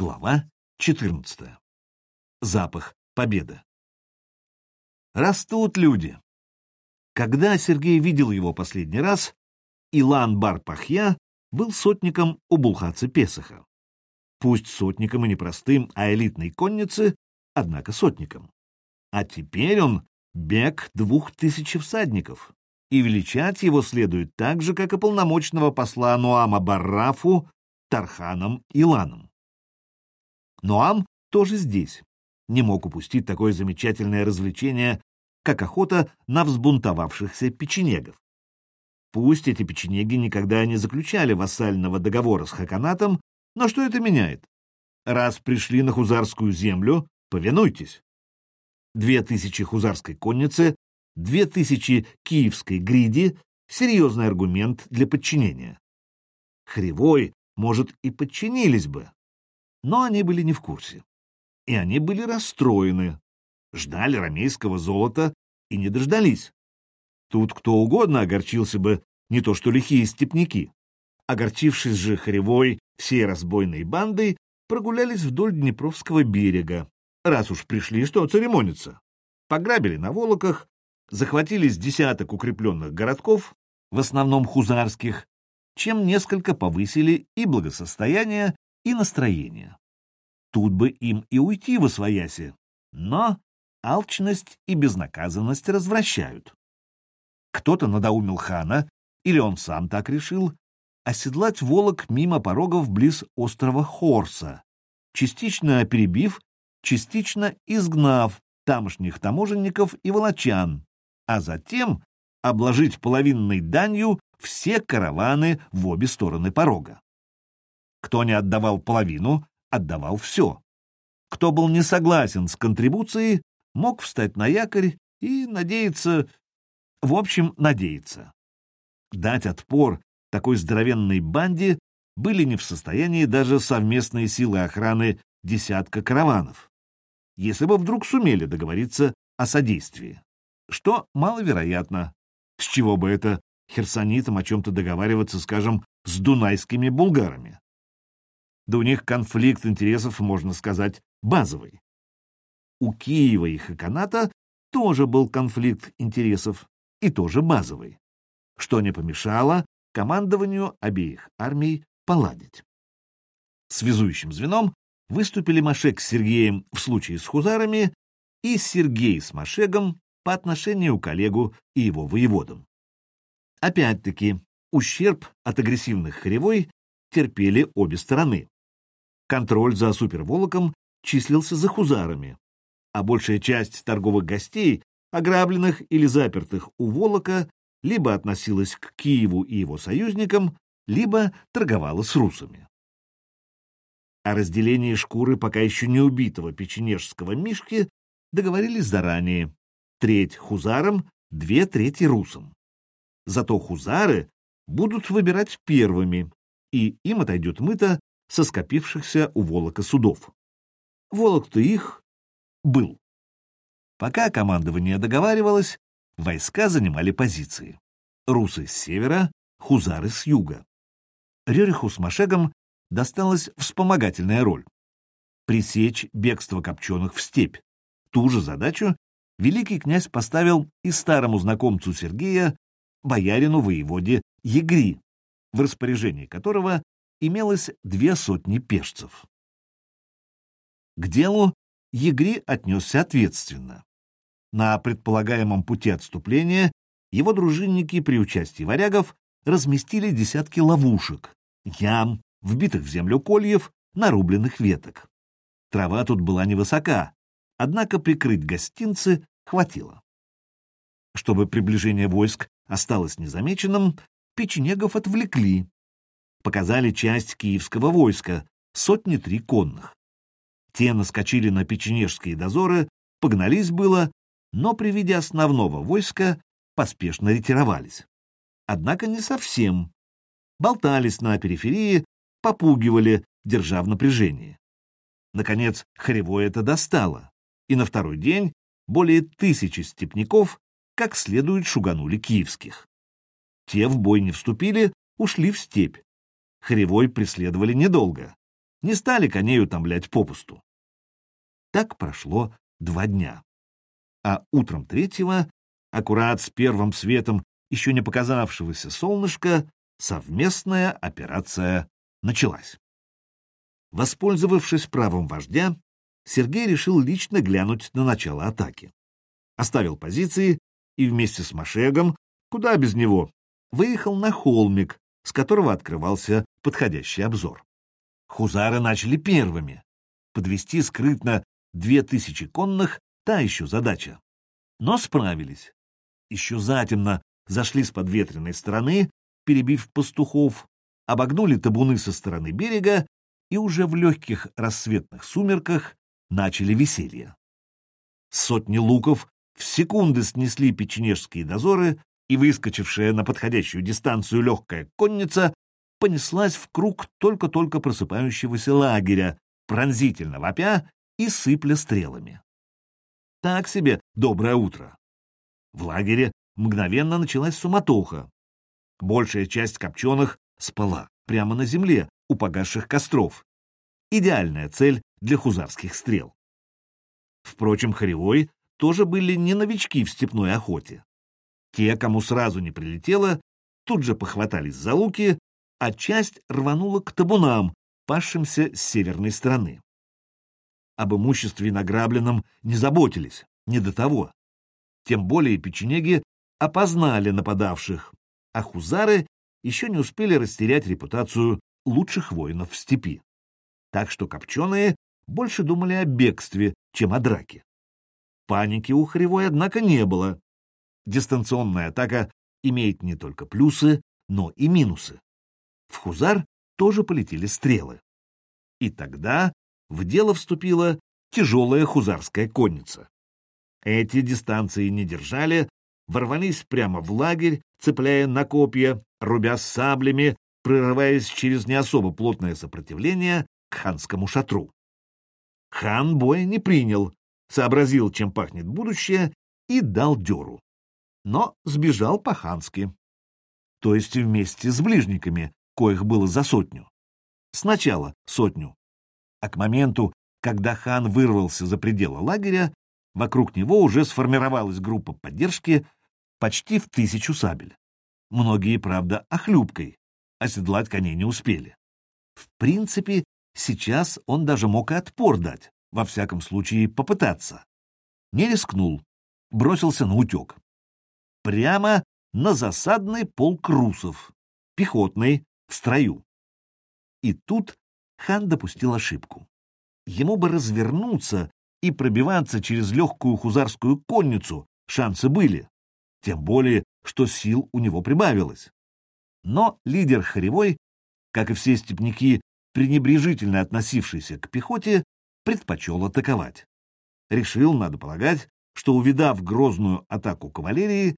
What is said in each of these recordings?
Глава 14. Запах победы. Растут люди. Когда Сергей видел его последний раз, Илан Бар-Пахья был сотником у Булхаца Песаха. Пусть сотником и не простым, а элитной конницы, однако сотником. А теперь он бег двух тысяч всадников, и величать его следует так же, как и полномочного посла Нуама Баррафу Тарханом Иланом. Ноам тоже здесь. Не мог упустить такое замечательное развлечение, как охота на взбунтовавшихся печенегов. Пусть эти печенеги никогда не заключали вассального договора с Хаканатом, но что это меняет? Раз пришли на хузарскую землю, повинуйтесь. Две тысячи хузарской конницы, две тысячи киевской гриди — серьезный аргумент для подчинения. Хривой, может, и подчинились бы, но они были не в курсе. И они были расстроены, ждали рамейского золота и не дождались. Тут кто угодно огорчился бы, не то что лихие степняки. Огорчившись же Харевой всей разбойной бандой, прогулялись вдоль Днепровского берега. Раз уж пришли, что церемониться. Пограбили на Волоках, захватили с десяток укрепленных городков, в основном хузарских, чем несколько повысили и благосостояние, и настроение. Тут бы им и уйти во свояси, но алчность и безнаказанность развращают. Кто-то надоумил хана, или он сам так решил, оседлать волок мимо порогов близ острова Хорса, частично перебив, частично изгнав тамошних таможенников и волочан, а затем обложить половинной данью все караваны в обе стороны порога. Кто не отдавал половину, отдавал все. Кто был не согласен с контрибуцией, мог встать на якорь и надеяться, в общем, надеяться. Дать отпор такой здоровенной банде были не в состоянии даже совместные силы охраны десятка караванов, если бы вдруг сумели договориться о содействии, что маловероятно. С чего бы это херсонитам о чем-то договариваться, скажем, с дунайскими булгарами? Да у них конфликт интересов, можно сказать, базовый. У Киева и Хаканата тоже был конфликт интересов, и тоже базовый, что не помешало командованию обеих армий поладить. Связующим звеном выступили Машек с Сергеем в случае с хузарами и Сергей с Машегом по отношению к коллегу и его воеводам. Опять-таки, ущерб от агрессивных хоревой терпели обе стороны. Контроль за суперволоком числился за хузарами, а большая часть торговых гостей, ограбленных или запертых у Волока, либо относилась к Киеву и его союзникам, либо торговала с русами. О разделении шкуры пока еще не убитого печенежского Мишки договорились заранее. Треть хузарам, две трети русам. Зато хузары будут выбирать первыми, и им отойдет мыто со скопившихся у Волока судов. Волок-то их был. Пока командование договаривалось, войска занимали позиции. Русы с севера, хузары с юга. Рериху с Машегом досталась вспомогательная роль — пресечь бегство копченых в степь. Ту же задачу великий князь поставил и старому знакомцу Сергея, боярину-воеводе Егри, в распоряжении которого имелось две сотни пешцев. К делу Егри отнесся ответственно. На предполагаемом пути отступления его дружинники при участии варягов разместили десятки ловушек, ям, вбитых в землю кольев, нарубленных веток. Трава тут была невысока, однако прикрыть гостинцы хватило. Чтобы приближение войск осталось незамеченным, печенегов отвлекли, показали часть киевского войска, сотни три конных. Те наскочили на печенежские дозоры, погнались было, но при виде основного войска поспешно ретировались. Однако не совсем. Болтались на периферии, попугивали, держа в напряжении. Наконец, Хревой это достало, и на второй день более тысячи степняков как следует шуганули киевских. Те в бой не вступили, ушли в степь, Хривой преследовали недолго. не стали коней утомлять попусту. Так прошло два дня. А утром третьего, аккурат с первым светом еще не показавшегося солнышка, совместная операция началась. Воспользовавшись правом вождя, Сергей решил лично глянуть на начало атаки. Оставил позиции и вместе с Машегом, куда без него, выехал на холмик, с которого открывался подходящий обзор. Хузары начали первыми. Подвести скрытно две тысячи конных — та еще задача. Но справились. Еще затемно зашли с подветренной стороны, перебив пастухов, обогнули табуны со стороны берега и уже в легких рассветных сумерках начали веселье. Сотни луков в секунды снесли печенежские дозоры, и выскочившая на подходящую дистанцию легкая конница понеслась в круг только-только просыпающегося лагеря, пронзительно вопя и сыпля стрелами. Так себе доброе утро. В лагере мгновенно началась суматоха. Большая часть копченых спала прямо на земле у погасших костров. Идеальная цель для хузарских стрел. Впрочем, Харевой тоже были не новички в степной охоте. Те, кому сразу не прилетело, тут же похватались за луки, а часть рванула к табунам, пасшимся с северной стороны. Об имуществе награбленном не заботились, не до того. Тем более печенеги опознали нападавших, а хузары еще не успели растерять репутацию лучших воинов в степи. Так что копченые больше думали о бегстве, чем о драке. Паники у Хривой, однако, не было. Дистанционная атака имеет не только плюсы, но и минусы. В Хузар тоже полетели стрелы. И тогда в дело вступила тяжелая хузарская конница. Эти дистанции не держали, ворвались прямо в лагерь, цепляя на копья, рубя саблями, прорываясь через не особо плотное сопротивление к ханскому шатру. Хан боя не принял, сообразил, чем пахнет будущее, и дал дёру. Но сбежал по-хански. То есть вместе с ближниками, коих было за сотню. Сначала сотню. А к моменту, когда хан вырвался за пределы лагеря, вокруг него уже сформировалась группа поддержки почти в тысячу сабель. Многие, правда, охлюбкой, оседлать коней не успели. В принципе, сейчас он даже мог и отпор дать, во всяком случае попытаться. Не рискнул, бросился на утек. Прямо на засадный полк русов, пехотный, в строю. И тут хан допустил ошибку. Ему бы развернуться и пробиваться через легкую хузарскую конницу, шансы были. Тем более, что сил у него прибавилось. Но лидер Харевой, как и все степняки, пренебрежительно относившийся к пехоте, предпочел атаковать. Решил, надо полагать, что, увидав грозную атаку кавалерии,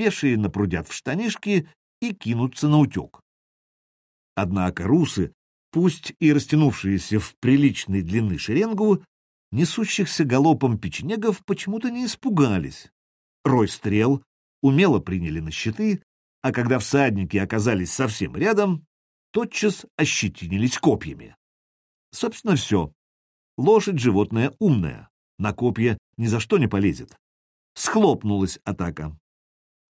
пешие напрудят в штанишки и кинутся на утек. Однако русы, пусть и растянувшиеся в приличной длины шеренгу, несущихся галопом печенегов почему-то не испугались. Рой стрел умело приняли на щиты, а когда всадники оказались совсем рядом, тотчас ощетинились копьями. Собственно, все. Лошадь — животное умное, на копья ни за что не полезет. Схлопнулась атака.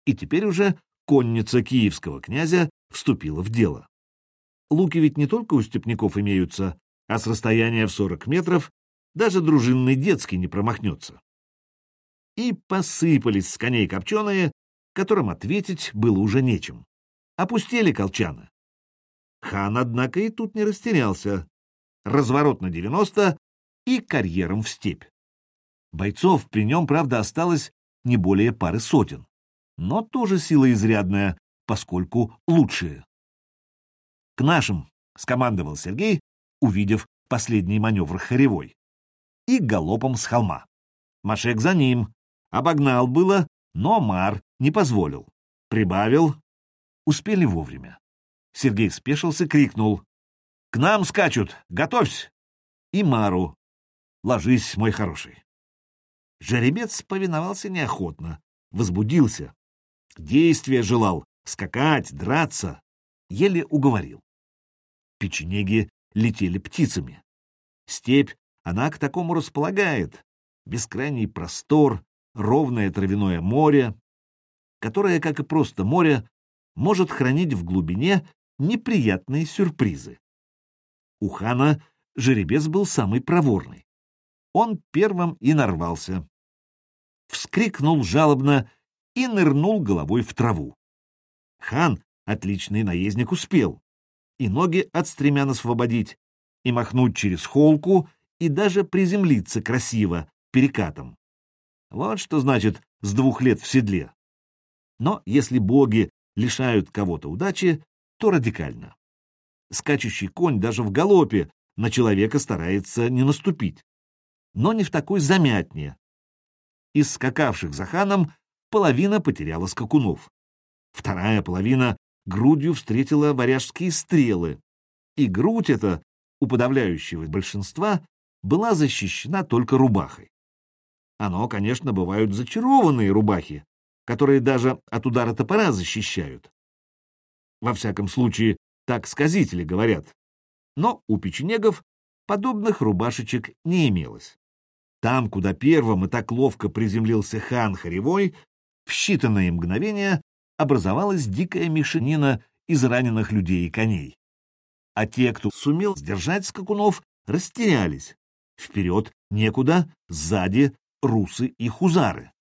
И теперь уже конница киевского князя вступила в дело. Луки ведь не только у степняков имеются, а с расстояния в сорок метров даже дружинный детский не промахнется и посыпались с коней копченые, которым ответить было уже нечем. Опустили колчаны. Хан, однако, и тут не растерялся. Разворот на девяносто и карьером в степь. Бойцов при нем, правда, осталось не более пары сотен, но тоже сила изрядная, поскольку лучшие. «К нашим!» — скомандовал Сергей, увидев последний маневр Харевой. И галопом с холма. Машек за ним, Обогнал было, но Мар не позволил. Прибавил. Успели вовремя. Сергей спешился, крикнул. «К нам скачут! Готовься!» И Мару. «Ложись, мой хороший!» Жеребец повиновался неохотно, возбудился. Действия желал, скакать, драться. Еле уговорил. Печенеги летели птицами. Степь, она к такому располагает. Бескрайний простор, ровное травяное море, которое, как и просто море, может хранить в глубине неприятные сюрпризы. У хана жеребец был самый проворный. Он первым и нарвался. Вскрикнул жалобно и нырнул головой в траву. Хан, отличный наездник, успел и ноги от стремян освободить, и махнуть через холку, и даже приземлиться красиво, перекатом. Вот что значит с двух лет в седле. Но если боги лишают кого-то удачи, то радикально. Скачущий конь даже в галопе на человека старается не наступить. Но не в такой замятне. Из скакавших за ханом половина потеряла скакунов. Вторая половина грудью встретила варяжские стрелы. И грудь эта, у подавляющего большинства, была защищена только рубахой. Оно, конечно, бывают зачарованные рубахи, которые даже от удара топора защищают. Во всяком случае, так сказители говорят. Но у печенегов подобных рубашечек не имелось. Там, куда первым и так ловко приземлился хан Харевой, в считанные мгновения образовалась дикая мешанина из раненых людей и коней. А те, кто сумел сдержать скакунов, растерялись. Вперед некуда, сзади русы и хузары.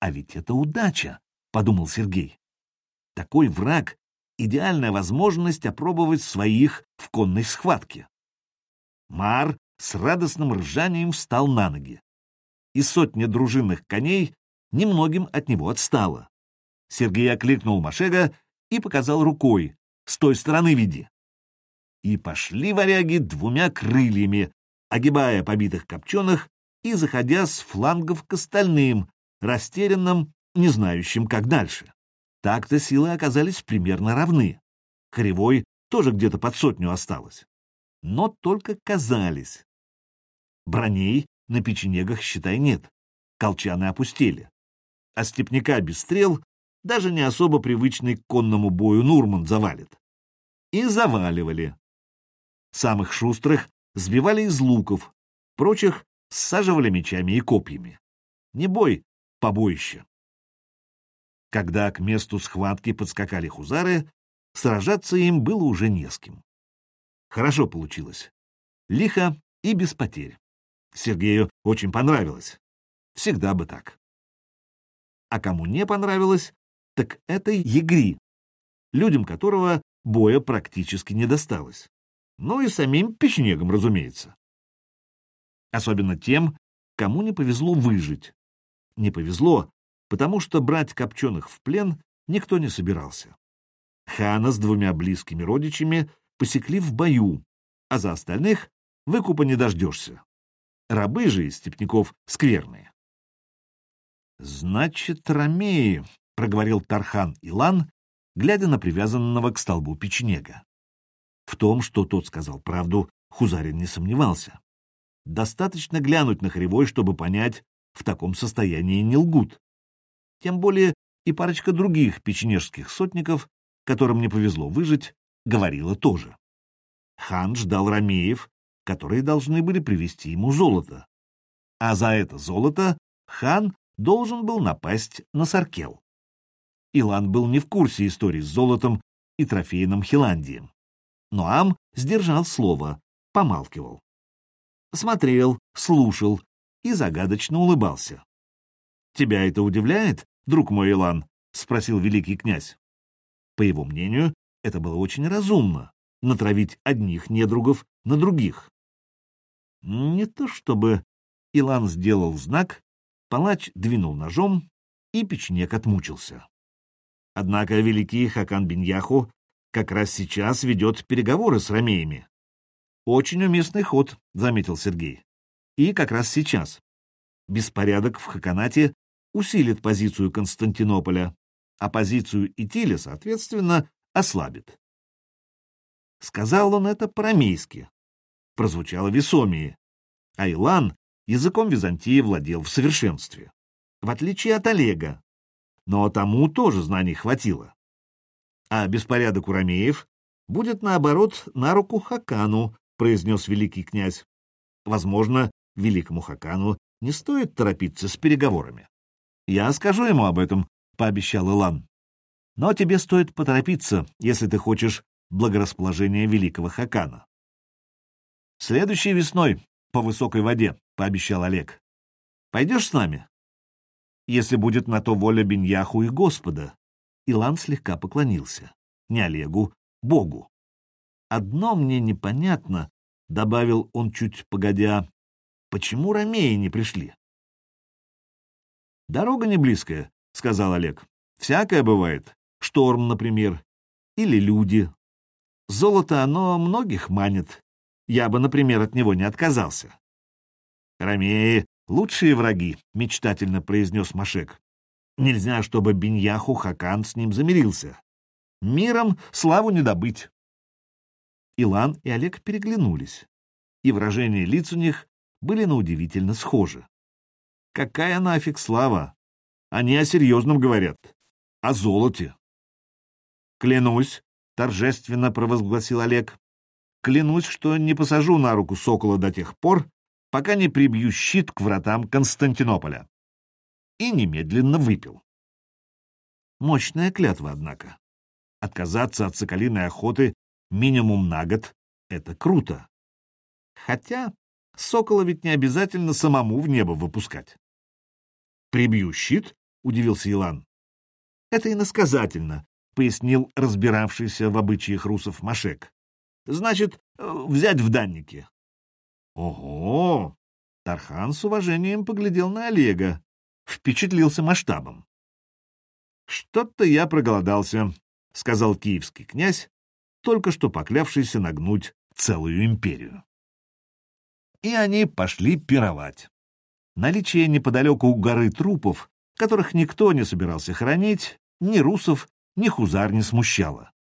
А ведь это удача, подумал Сергей. Такой враг — идеальная возможность опробовать своих в конной схватке. Мар с радостным ржанием встал на ноги. И сотня дружинных коней немногим от него отстала. Сергей окликнул Машега и показал рукой. «С той стороны веди». И пошли варяги двумя крыльями, огибая побитых копченых и заходя с флангов к остальным, растерянным, не знающим, как дальше. Так-то силы оказались примерно равны. Кривой тоже где-то под сотню осталось. Но только казались. Броней на печенегах, считай, нет. Колчаны опустили. А степняка без стрел даже не особо привычный к конному бою Нурман завалит. И заваливали. Самых шустрых сбивали из луков, прочих саживали мечами и копьями. Не бой, побоище. Когда к месту схватки подскакали хузары, сражаться им было уже не с кем. Хорошо получилось. Лихо и без потерь. Сергею очень понравилось. Всегда бы так. А кому не понравилось, так это Егри, людям которого боя практически не досталось. Ну и самим печенегам, разумеется. Особенно тем, кому не повезло выжить не повезло, потому что брать копченых в плен никто не собирался. Хана с двумя близкими родичами посекли в бою, а за остальных выкупа не дождешься. Рабы же из степняков скверные. «Значит, ромеи», — проговорил Тархан Илан, глядя на привязанного к столбу печенега. В том, что тот сказал правду, Хузарин не сомневался. Достаточно глянуть на Хривой, чтобы понять, в таком состоянии не лгут. Тем более и парочка других печенежских сотников, которым не повезло выжить, говорила тоже. Хан ждал ромеев, которые должны были привезти ему золото. А за это золото хан должен был напасть на Саркел. Илан был не в курсе истории с золотом и трофейным Хиландием. Но Ам сдержал слово, помалкивал. Смотрел, слушал, и загадочно улыбался. «Тебя это удивляет, друг мой Илан?» — спросил великий князь. По его мнению, это было очень разумно — натравить одних недругов на других. Не то чтобы Илан сделал знак, палач двинул ножом, и печенек отмучился. Однако великий Хакан Биньяху как раз сейчас ведет переговоры с ромеями. Очень уместный ход, — заметил Сергей. И как раз сейчас. Беспорядок в Хаканате усилит позицию Константинополя, а позицию Итиля, соответственно, ослабит. Сказал он это по-рамейски. Прозвучало весомее. А Илан языком Византии владел в совершенстве, в отличие от Олега. Но тому тоже знаний хватило. А беспорядок у ромеев будет, наоборот, на руку Хакану, произнес великий князь. Возможно, великому Хакану не стоит торопиться с переговорами. Я скажу ему об этом, пообещал Илан. Но тебе стоит поторопиться, если ты хочешь благорасположения великого Хакана. Следующей весной по высокой воде, пообещал Олег. Пойдешь с нами? Если будет на то воля Беньяху и Господа. Илан слегка поклонился. Не Олегу, Богу. Одно мне непонятно, — добавил он чуть погодя, — почему ромеи не пришли? Дорога не близкая, — сказал Олег. Всякое бывает. Шторм, например. Или люди. Золото оно многих манит. Я бы, например, от него не отказался. Ромеи — лучшие враги, — мечтательно произнес Машек. Нельзя, чтобы Беньяху Хакан с ним замирился. Миром славу не добыть. Илан и Олег переглянулись, и выражения лиц у них были на удивительно схожи. Какая нафиг слава? Они о серьезном говорят, о золоте. Клянусь, — торжественно провозгласил Олег, — клянусь, что не посажу на руку сокола до тех пор, пока не прибью щит к вратам Константинополя. И немедленно выпил. Мощная клятва, однако. Отказаться от соколиной охоты минимум на год — это круто. Хотя сокола ведь не обязательно самому в небо выпускать. «Прибью щит?» — удивился Илан. «Это иносказательно», — пояснил разбиравшийся в обычаях русов Машек. «Значит, взять в данники». «Ого!» — Тархан с уважением поглядел на Олега, впечатлился масштабом. «Что-то я проголодался», — сказал киевский князь, только что поклявшийся нагнуть целую империю. И они пошли пировать. Наличие неподалеку у горы трупов, которых никто не собирался хранить, ни русов, ни хузар не смущало.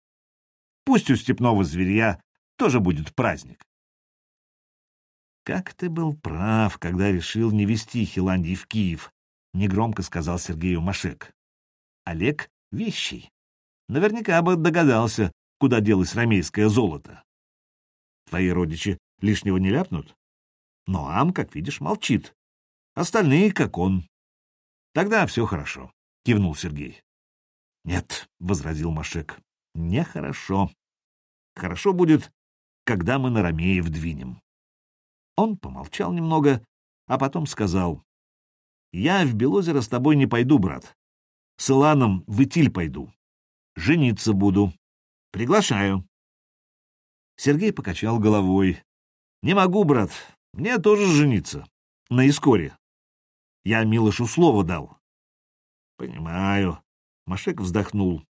Пусть у степного зверя тоже будет праздник. «Как ты был прав, когда решил не вести Хиландий в Киев», — негромко сказал Сергею Машек. «Олег — вещий. Наверняка бы догадался, куда делось ромейское золото. Твои родичи лишнего не ляпнут? Но Ам, как видишь, молчит. Остальные, как он. Тогда все хорошо, — кивнул Сергей. Нет, — возразил Машек, — нехорошо. Хорошо будет, когда мы на Ромеев двинем. Он помолчал немного, а потом сказал. — Я в Белозеро с тобой не пойду, брат. С Иланом в Итиль пойду. Жениться буду. Приглашаю. Сергей покачал головой. Не могу, брат. Мне тоже жениться. На Искоре. Я Милошу слово дал. Понимаю. Машек вздохнул.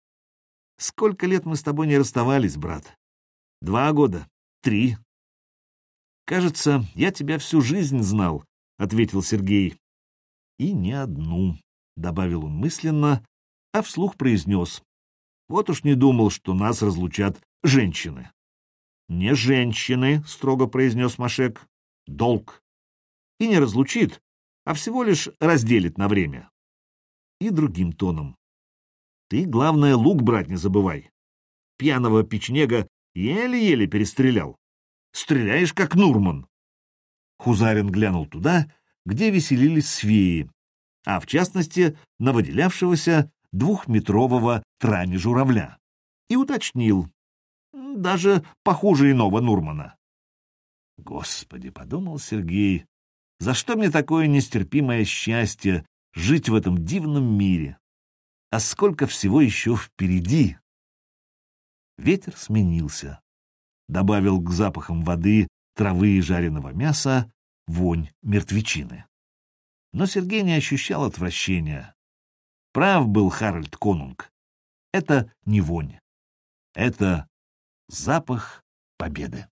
Сколько лет мы с тобой не расставались, брат? Два года? Три? Кажется, я тебя всю жизнь знал, — ответил Сергей. И не одну, — добавил он мысленно, а вслух произнес. Вот уж не думал, что нас разлучат женщины. — Не женщины, — строго произнес Машек, — долг. И не разлучит, а всего лишь разделит на время. И другим тоном. Ты, главное, лук брать не забывай. Пьяного печнега еле-еле перестрелял. Стреляешь, как Нурман. Хузарин глянул туда, где веселились свеи, а в частности на выделявшегося двухметрового трани журавля и уточнил, даже похуже иного Нурмана. Господи, подумал Сергей, за что мне такое нестерпимое счастье жить в этом дивном мире? А сколько всего еще впереди? Ветер сменился. Добавил к запахам воды, травы и жареного мяса вонь мертвечины. Но Сергей не ощущал отвращения. Прав был Харальд Конунг. Это не вонь. Это запах победы.